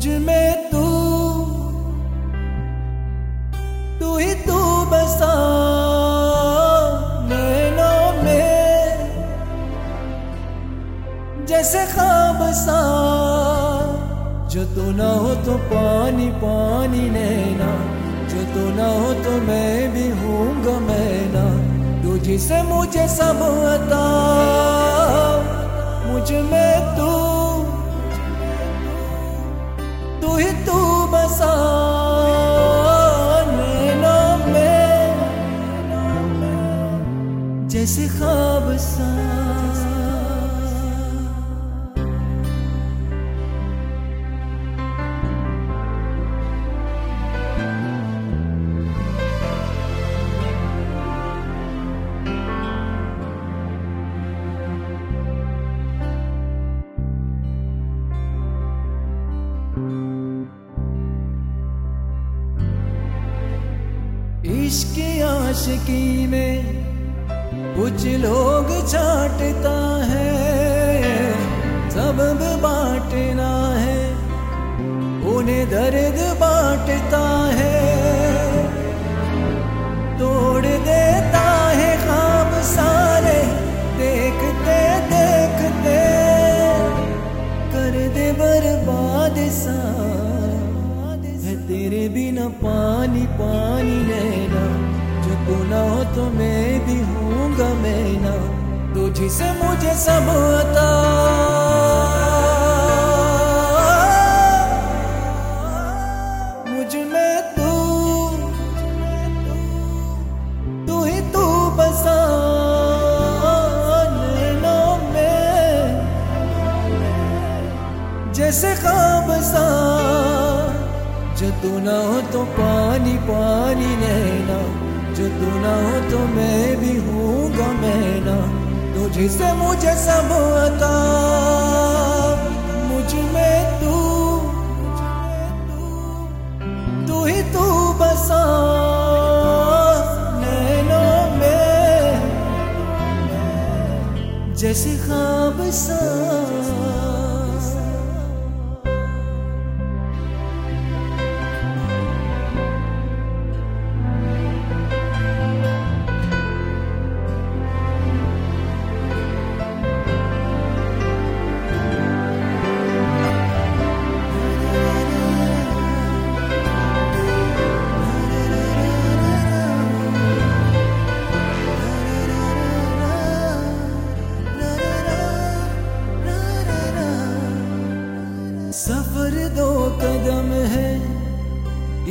मुझमें तू तू ही तू बसा। नैनों में जैसे खाब सा जो तू ना हो तो पानी पानी नैना जो तू ना हो तो मैं भी हूँगा मैं ना तुझसे मुझे सब अता मुझमें तू। में जैसे खाब सा इश्क आशिकी में कुछ लोग छाटता है सबब बांटना है, उन्हें दर्द बांटता है। तोड़ देता है खाब सारे, देखते देखते, कर दे बर्बाद सा है तेरे बिना पानी पानी जो तू ना हो तो मैं भी हूँगा मैं ना। तुझसे मुझे सब आता मुझमें तू तू ही तू बसा जैसे खाब सा जो तू ना हो तो पानी पानी नैना जो तू ना हो तो मैं भी हूँगा मैं ना तुझसे मुझे सब मुझमें तू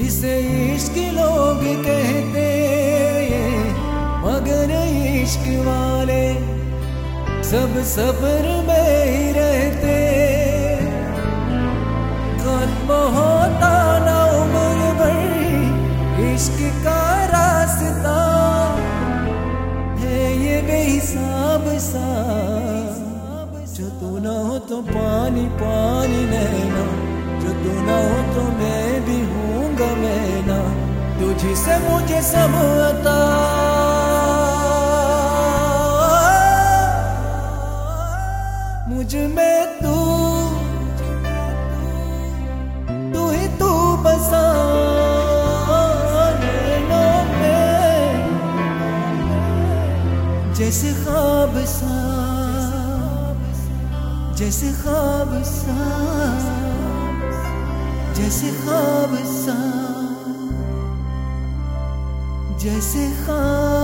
इसे इश्क लोग कहते मगर इश्क वाले सब सफ़र में ही रहते खत्म होता ना उम्र भर इश्क का रास्ता है ये बेहिसाब सा। जो तू ना हो तो पानी पानी नैना जो तू ना तुझसे मुझे सब आता मुझमें तू तू ही तू बसा जैसे खाब सा, जैसे खाब सा, जैसे खाब सा। जैसे खाब